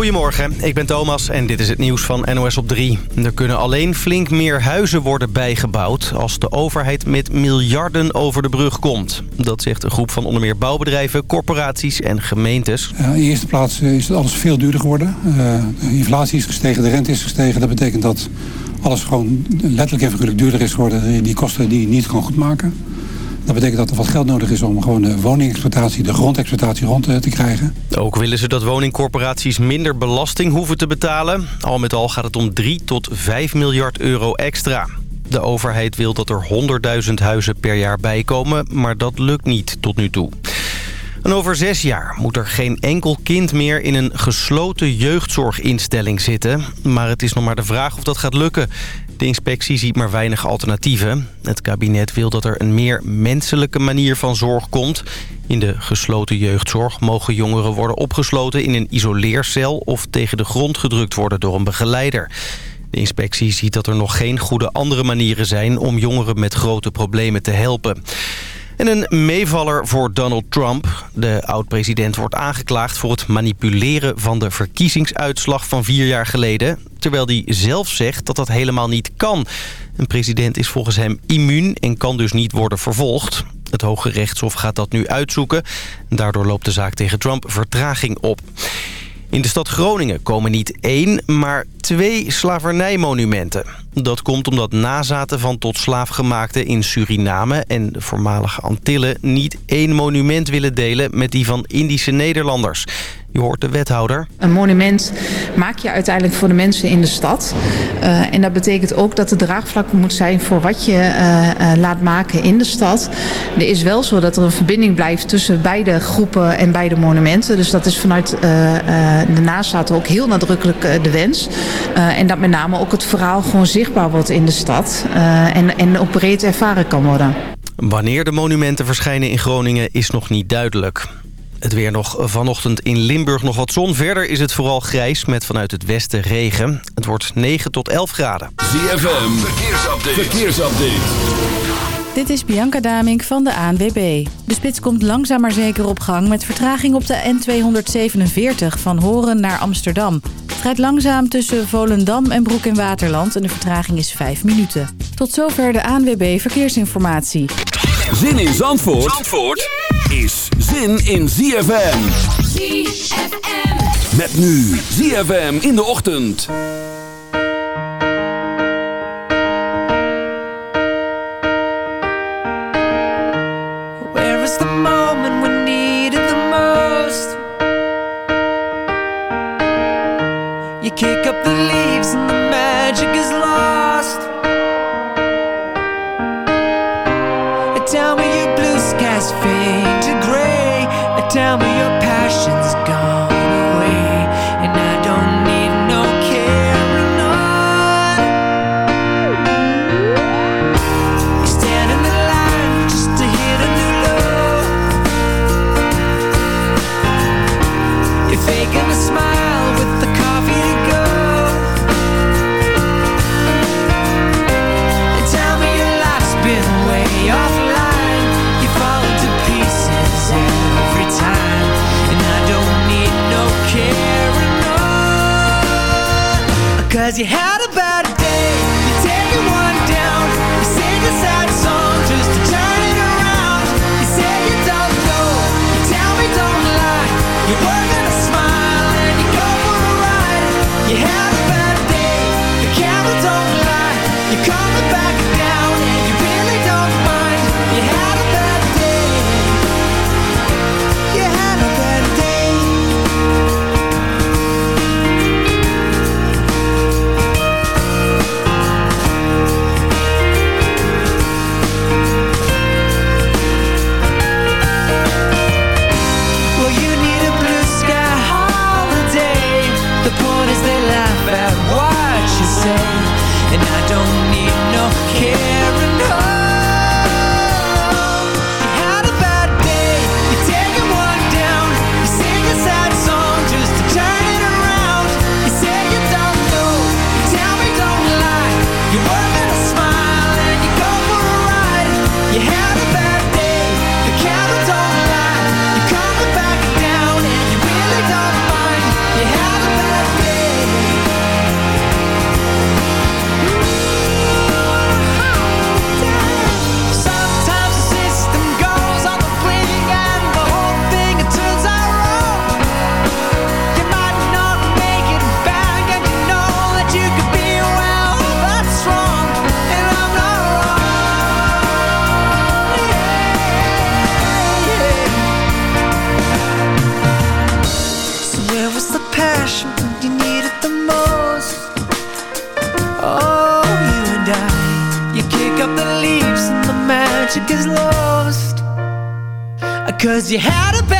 Goedemorgen, ik ben Thomas en dit is het nieuws van NOS op 3. Er kunnen alleen flink meer huizen worden bijgebouwd... als de overheid met miljarden over de brug komt. Dat zegt een groep van onder meer bouwbedrijven, corporaties en gemeentes. in de eerste plaats is het alles veel duurder geworden. Uh, de inflatie is gestegen, de rente is gestegen. Dat betekent dat alles gewoon letterlijk en figuurlijk duurder is geworden. Die kosten die niet kan goedmaken. Dat betekent dat er wat geld nodig is om gewoon de woningexploitatie, de grondexploitatie rond te krijgen. Ook willen ze dat woningcorporaties minder belasting hoeven te betalen. Al met al gaat het om 3 tot 5 miljard euro extra. De overheid wil dat er 100.000 huizen per jaar bijkomen, maar dat lukt niet tot nu toe. En over zes jaar moet er geen enkel kind meer in een gesloten jeugdzorginstelling zitten. Maar het is nog maar de vraag of dat gaat lukken. De inspectie ziet maar weinig alternatieven. Het kabinet wil dat er een meer menselijke manier van zorg komt. In de gesloten jeugdzorg mogen jongeren worden opgesloten in een isoleercel... of tegen de grond gedrukt worden door een begeleider. De inspectie ziet dat er nog geen goede andere manieren zijn... om jongeren met grote problemen te helpen. En een meevaller voor Donald Trump. De oud-president wordt aangeklaagd voor het manipuleren van de verkiezingsuitslag van vier jaar geleden. Terwijl hij zelf zegt dat dat helemaal niet kan. Een president is volgens hem immuun en kan dus niet worden vervolgd. Het Hoge Rechtshof gaat dat nu uitzoeken. Daardoor loopt de zaak tegen Trump vertraging op. In de stad Groningen komen niet één, maar twee slavernijmonumenten. Dat komt omdat nazaten van tot slaafgemaakten in Suriname en de voormalige Antillen... niet één monument willen delen met die van Indische Nederlanders. Je hoort de wethouder. Een monument maak je uiteindelijk voor de mensen in de stad. Uh, en dat betekent ook dat er draagvlak moet zijn voor wat je uh, uh, laat maken in de stad. Er is wel zo dat er een verbinding blijft tussen beide groepen en beide monumenten. Dus dat is vanuit de nazaten ook heel nadrukkelijk de wens. en dat met name ook het verhaal gewoon zichtbaar wordt in de stad. en, en ook breed ervaren kan worden. Wanneer de monumenten verschijnen in Groningen is nog niet duidelijk. Het weer nog vanochtend in Limburg nog wat zon. Verder is het vooral grijs met vanuit het westen regen. Het wordt 9 tot 11 graden. ZFM, verkeersupdate. verkeersupdate. Dit is Bianca Damink van de ANWB. De spits komt langzaam maar zeker op gang met vertraging op de N247 van Horen naar Amsterdam. Het rijdt langzaam tussen Volendam en Broek in Waterland en de vertraging is 5 minuten. Tot zover de ANWB Verkeersinformatie. Zin in Zandvoort, Zandvoort is zin in ZFM. ZFM. Met nu ZFM in de ochtend. You kick up the leaves. And the magic is Cause you had a bad don't watch it gets lost. Cause you had a bad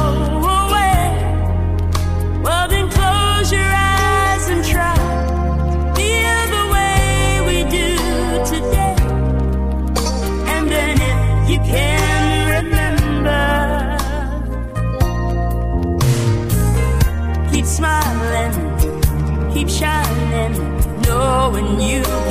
going you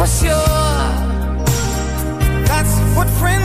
for sure. That's what friends.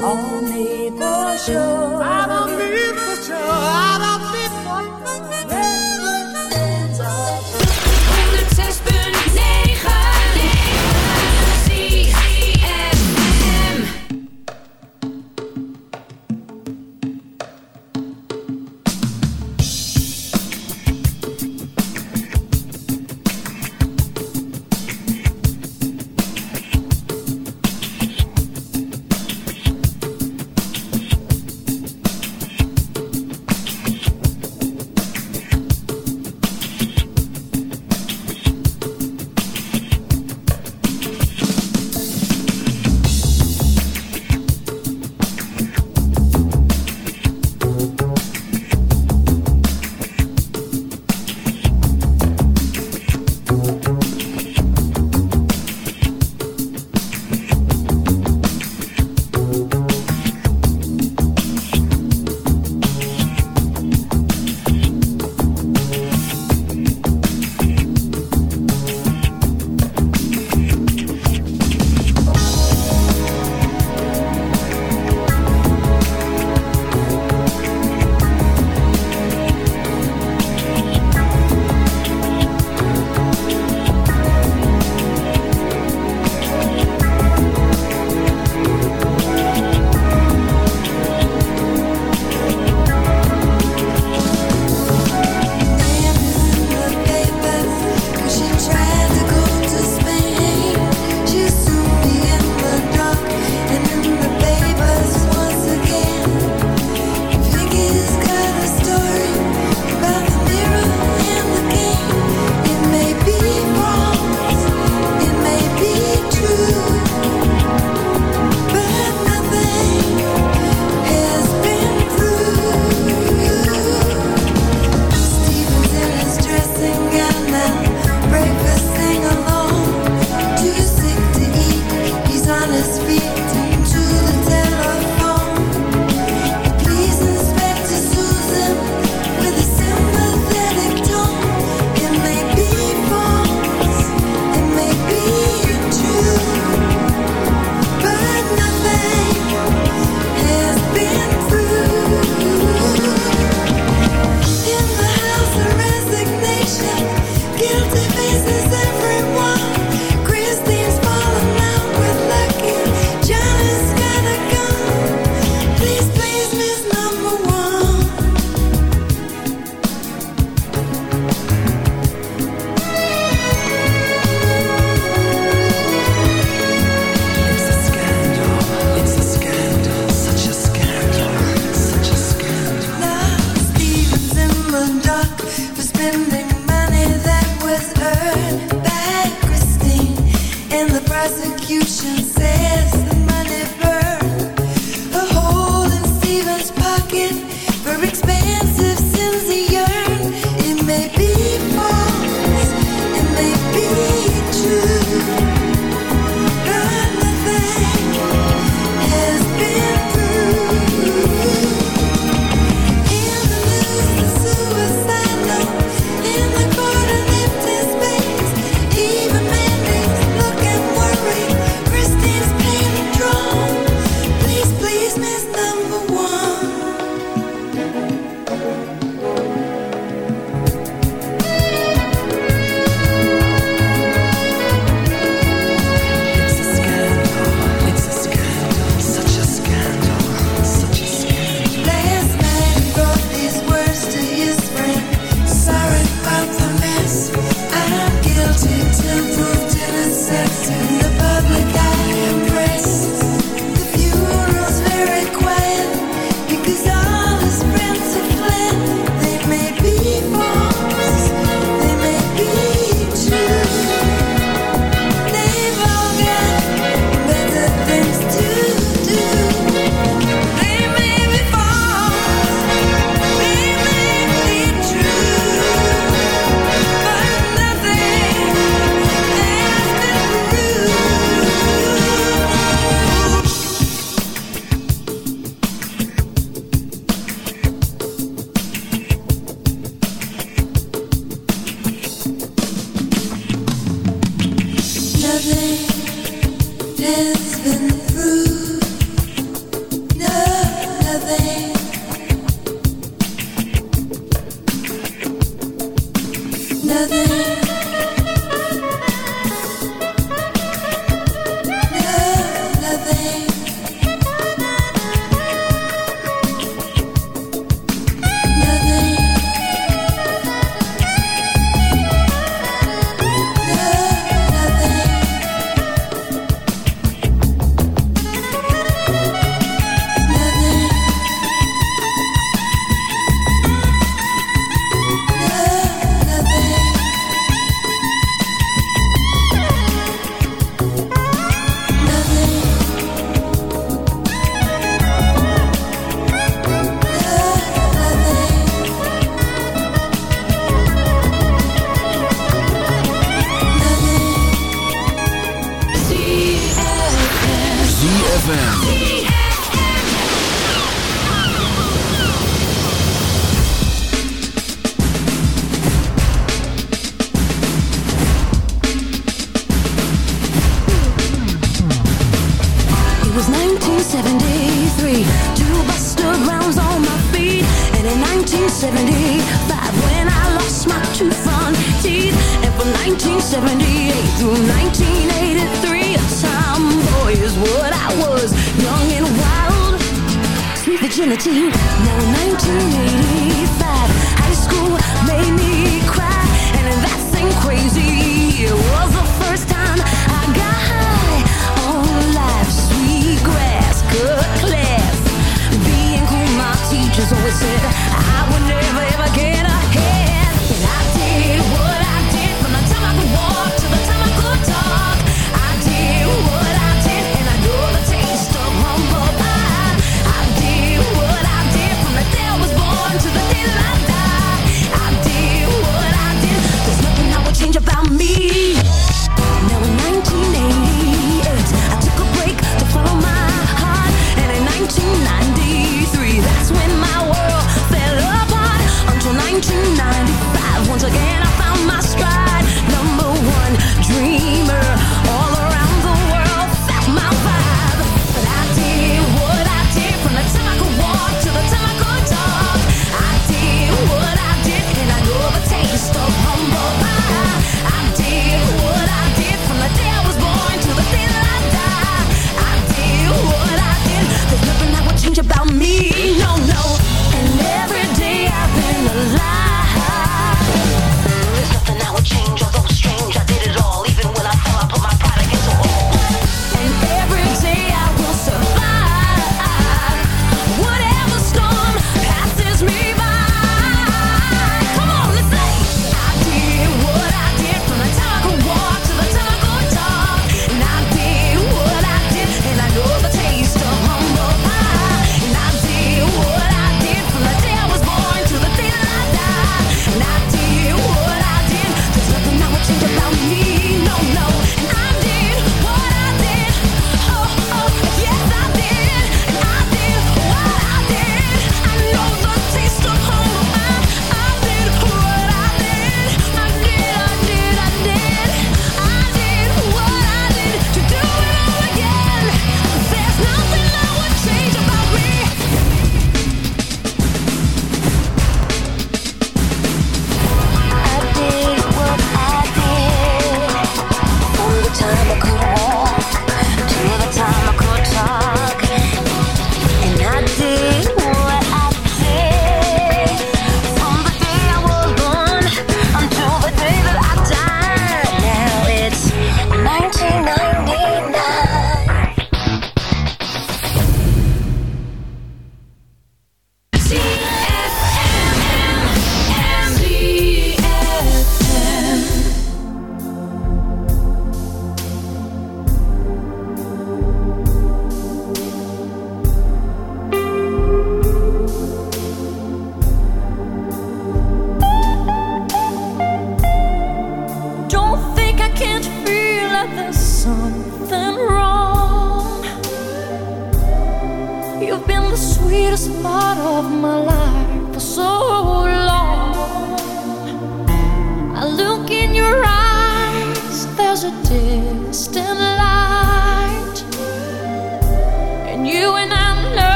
On the shore, on the shore.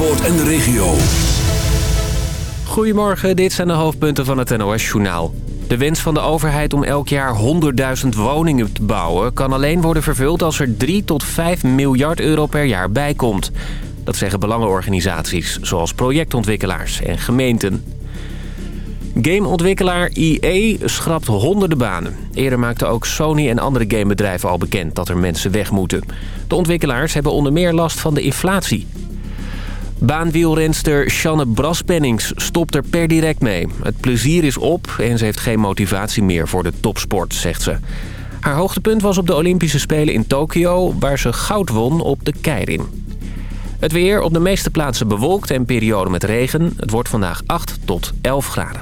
En de regio. Goedemorgen, dit zijn de hoofdpunten van het NOS-journaal. De wens van de overheid om elk jaar 100.000 woningen te bouwen... kan alleen worden vervuld als er 3 tot 5 miljard euro per jaar bijkomt. Dat zeggen belangenorganisaties, zoals projectontwikkelaars en gemeenten. Gameontwikkelaar EA schrapt honderden banen. Eerder maakten ook Sony en andere gamebedrijven al bekend dat er mensen weg moeten. De ontwikkelaars hebben onder meer last van de inflatie. Baanwielrenster Shanne Braspennings stopt er per direct mee. Het plezier is op en ze heeft geen motivatie meer voor de topsport, zegt ze. Haar hoogtepunt was op de Olympische Spelen in Tokio... waar ze goud won op de keirin. Het weer op de meeste plaatsen bewolkt en periode met regen. Het wordt vandaag 8 tot 11 graden.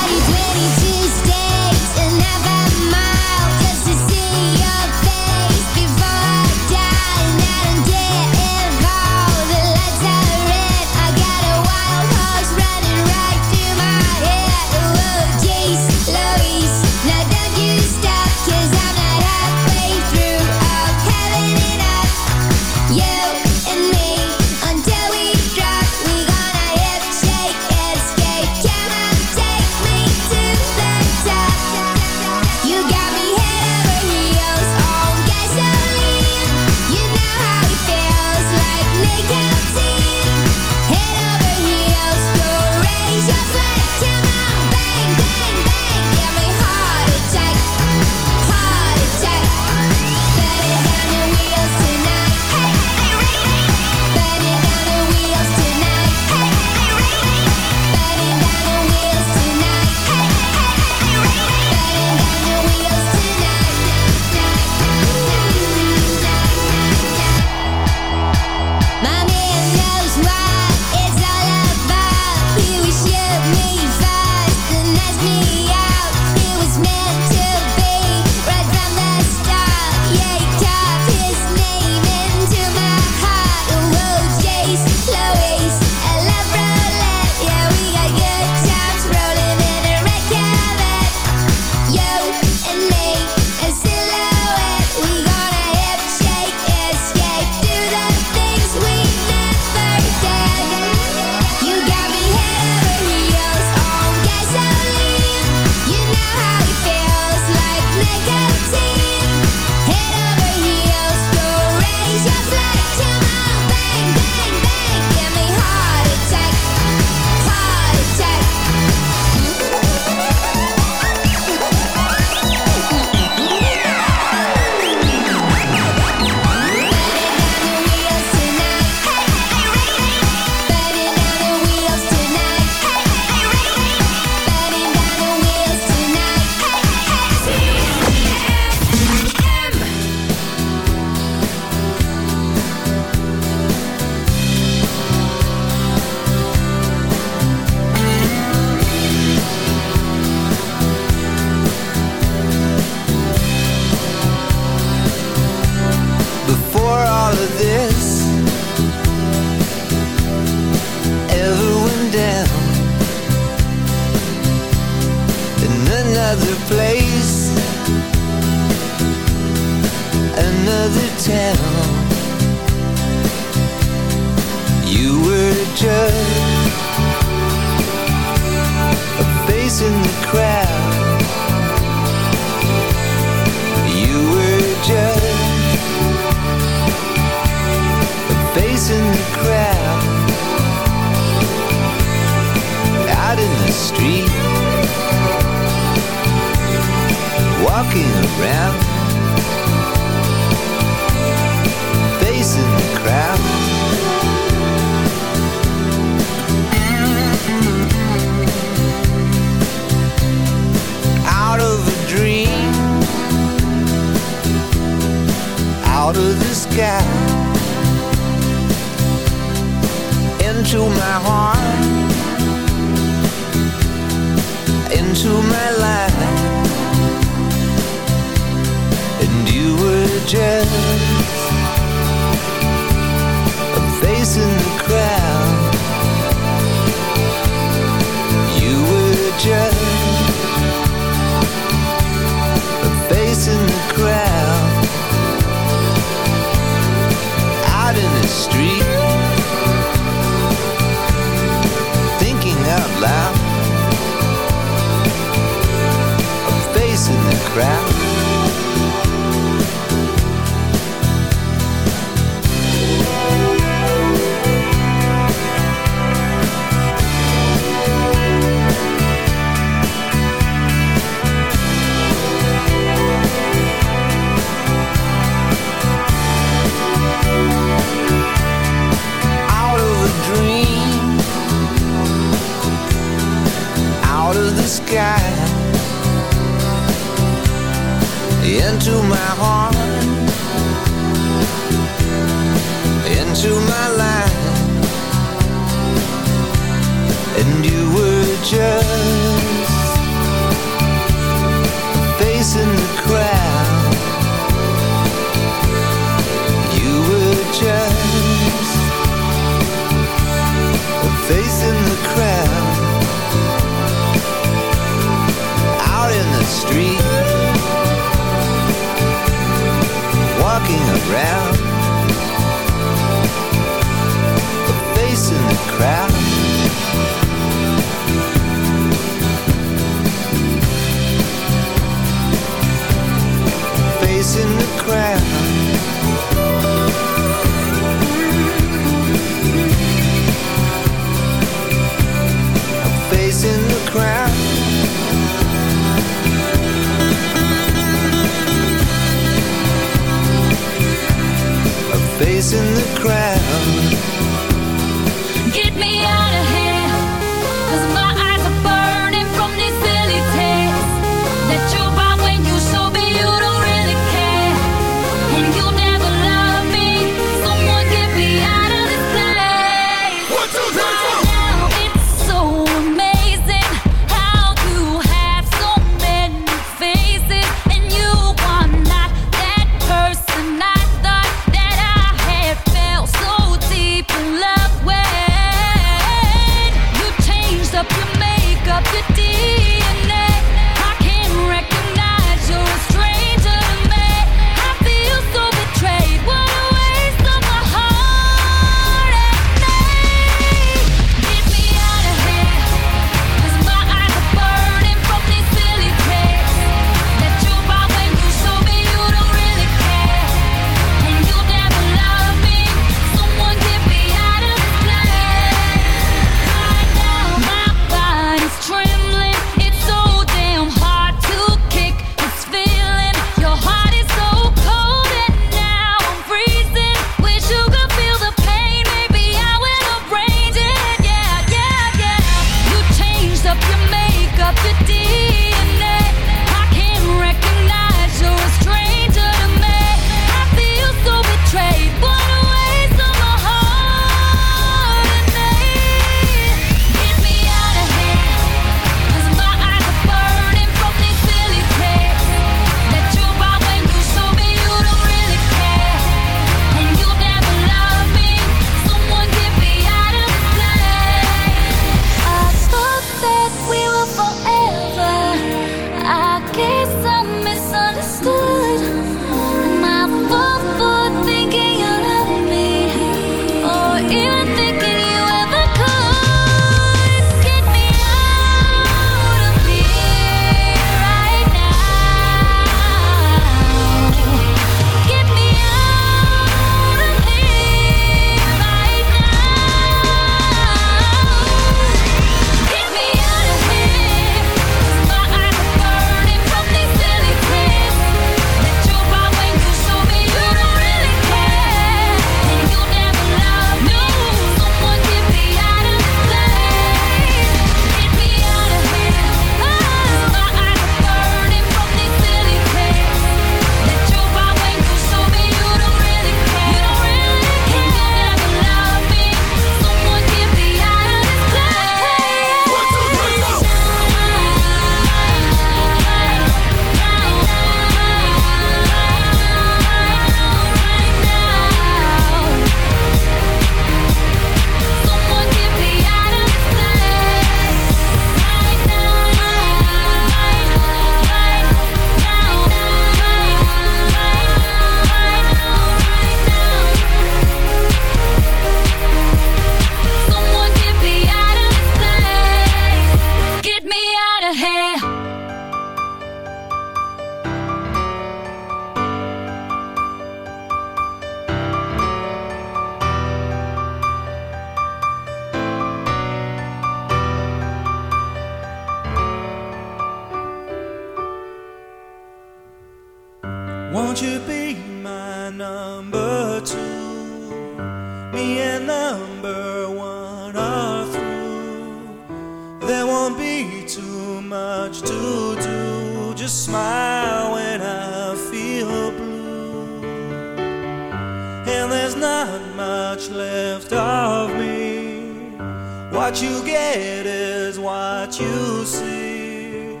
sincere?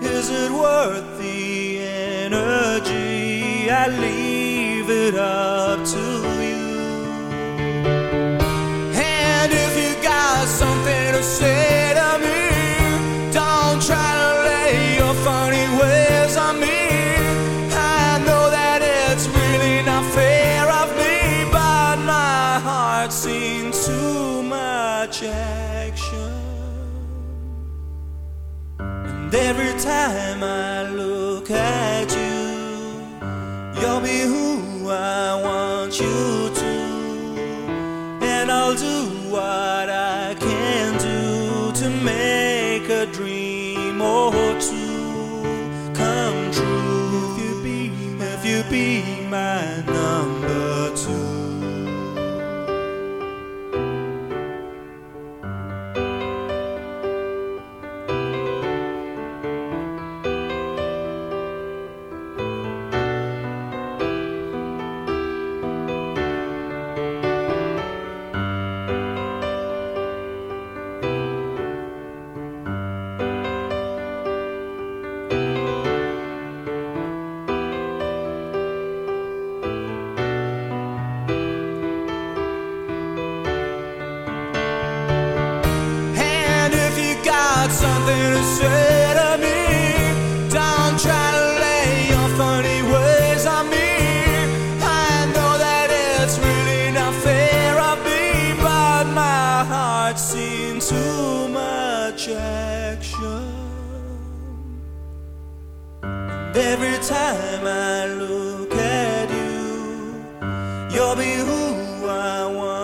Is it worth the energy? I leave it up to be you'll be who I want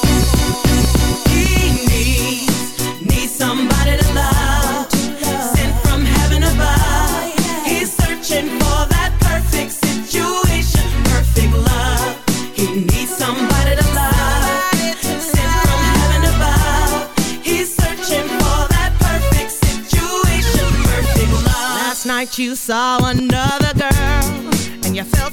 Night you saw another girl, and you felt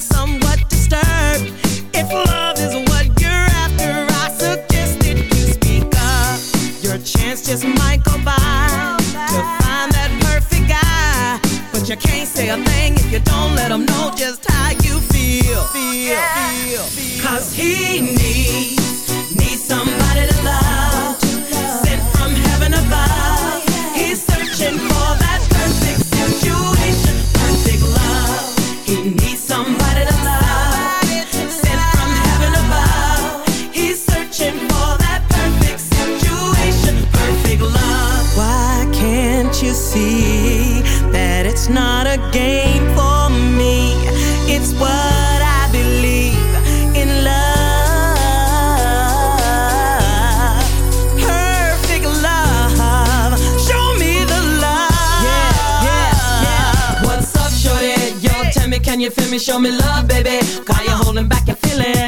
you see that it's not a game for me? It's what I believe in love. Perfect love. Show me the love. Yeah, yeah, yeah. What's up, shorty? Yo, tell me, can you feel me? Show me love, baby. Got you holding back your feelings.